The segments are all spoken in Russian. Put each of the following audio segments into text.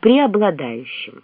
преобладающим.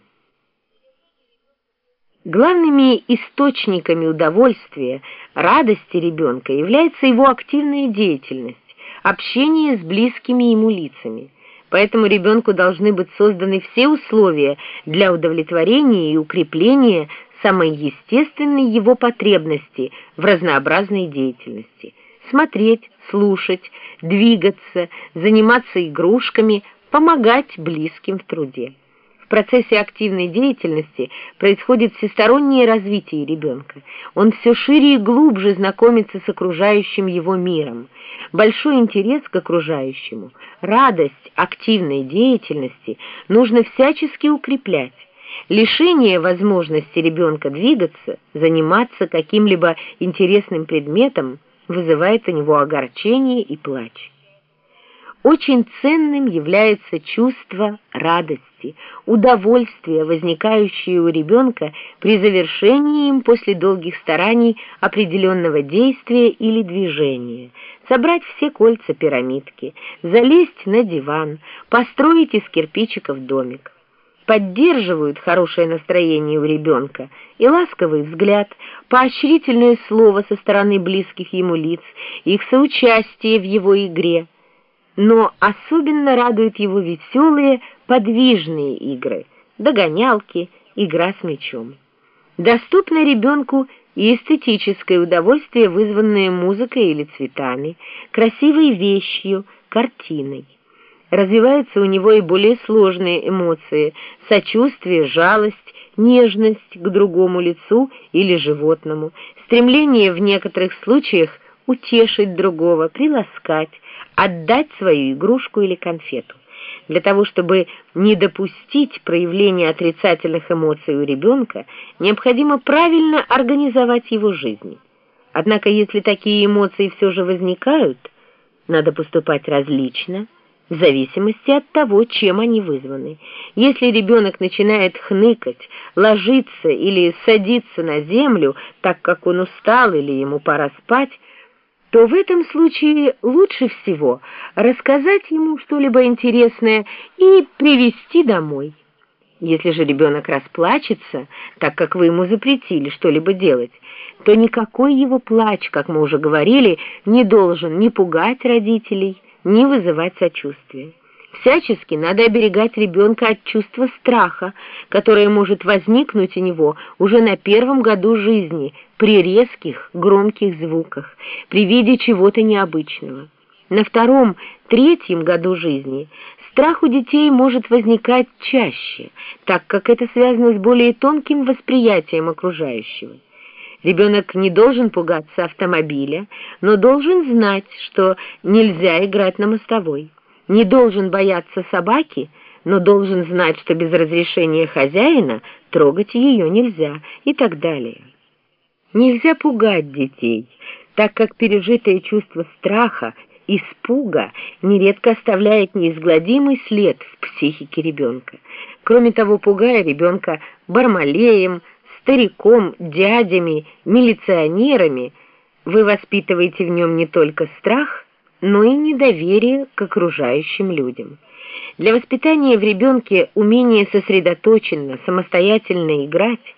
Главными источниками удовольствия, радости ребенка является его активная деятельность, общение с близкими ему лицами. Поэтому ребенку должны быть созданы все условия для удовлетворения и укрепления самой естественной его потребности в разнообразной деятельности. Смотреть, слушать, двигаться, заниматься игрушками, помогать близким в труде. В процессе активной деятельности происходит всестороннее развитие ребенка. Он все шире и глубже знакомится с окружающим его миром. Большой интерес к окружающему, радость активной деятельности нужно всячески укреплять. Лишение возможности ребенка двигаться, заниматься каким-либо интересным предметом вызывает у него огорчение и плач. Очень ценным является чувство радости, удовольствия, возникающее у ребенка при завершении им после долгих стараний определенного действия или движения, собрать все кольца пирамидки, залезть на диван, построить из кирпичиков домик. Поддерживают хорошее настроение у ребенка и ласковый взгляд, поощрительное слово со стороны близких ему лиц, их соучастие в его игре – но особенно радуют его веселые, подвижные игры, догонялки, игра с мячом. Доступно ребенку и эстетическое удовольствие, вызванное музыкой или цветами, красивой вещью, картиной. Развиваются у него и более сложные эмоции – сочувствие, жалость, нежность к другому лицу или животному, стремление в некоторых случаях утешить другого, приласкать, отдать свою игрушку или конфету. Для того, чтобы не допустить проявления отрицательных эмоций у ребенка, необходимо правильно организовать его жизнь. Однако, если такие эмоции все же возникают, надо поступать различно, в зависимости от того, чем они вызваны. Если ребенок начинает хныкать, ложиться или садиться на землю, так как он устал или ему пора спать, то в этом случае лучше всего рассказать ему что-либо интересное и привести домой. Если же ребенок расплачется, так как вы ему запретили что-либо делать, то никакой его плач, как мы уже говорили, не должен ни пугать родителей, ни вызывать сочувствия. Всячески надо оберегать ребенка от чувства страха, которое может возникнуть у него уже на первом году жизни при резких, громких звуках, при виде чего-то необычного. На втором, третьем году жизни страх у детей может возникать чаще, так как это связано с более тонким восприятием окружающего. Ребенок не должен пугаться автомобиля, но должен знать, что нельзя играть на мостовой не должен бояться собаки, но должен знать, что без разрешения хозяина трогать ее нельзя и так далее. Нельзя пугать детей, так как пережитое чувство страха, испуга нередко оставляет неизгладимый след в психике ребенка. Кроме того, пугая ребенка бармалеем, стариком, дядями, милиционерами, вы воспитываете в нем не только страх, но и недоверие к окружающим людям. Для воспитания в ребенке умения сосредоточенно, самостоятельно играть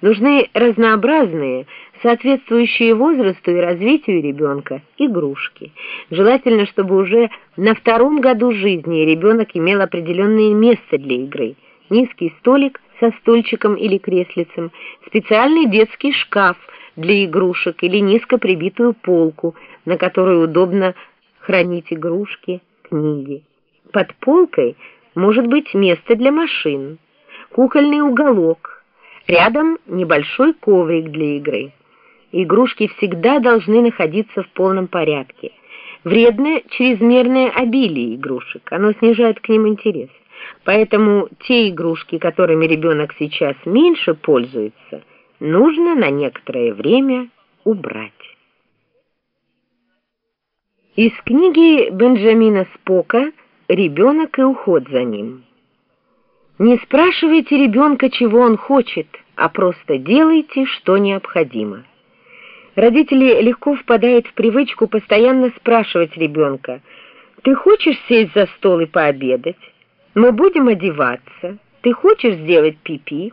нужны разнообразные, соответствующие возрасту и развитию ребенка, игрушки. Желательно, чтобы уже на втором году жизни ребенок имел определенное место для игры. Низкий столик со стульчиком или креслицем, специальный детский шкаф для игрушек или низко прибитую полку, на которой удобно хранить игрушки, книги. Под полкой может быть место для машин, кукольный уголок, рядом небольшой коврик для игры. Игрушки всегда должны находиться в полном порядке. Вредно чрезмерное обилие игрушек, оно снижает к ним интерес. Поэтому те игрушки, которыми ребенок сейчас меньше пользуется, нужно на некоторое время убрать. Из книги Бенджамина Спока «Ребенок и уход за ним». Не спрашивайте ребенка, чего он хочет, а просто делайте, что необходимо. Родители легко впадают в привычку постоянно спрашивать ребенка, «Ты хочешь сесть за стол и пообедать?» Мы будем одеваться. Ты хочешь сделать пипи? -пи?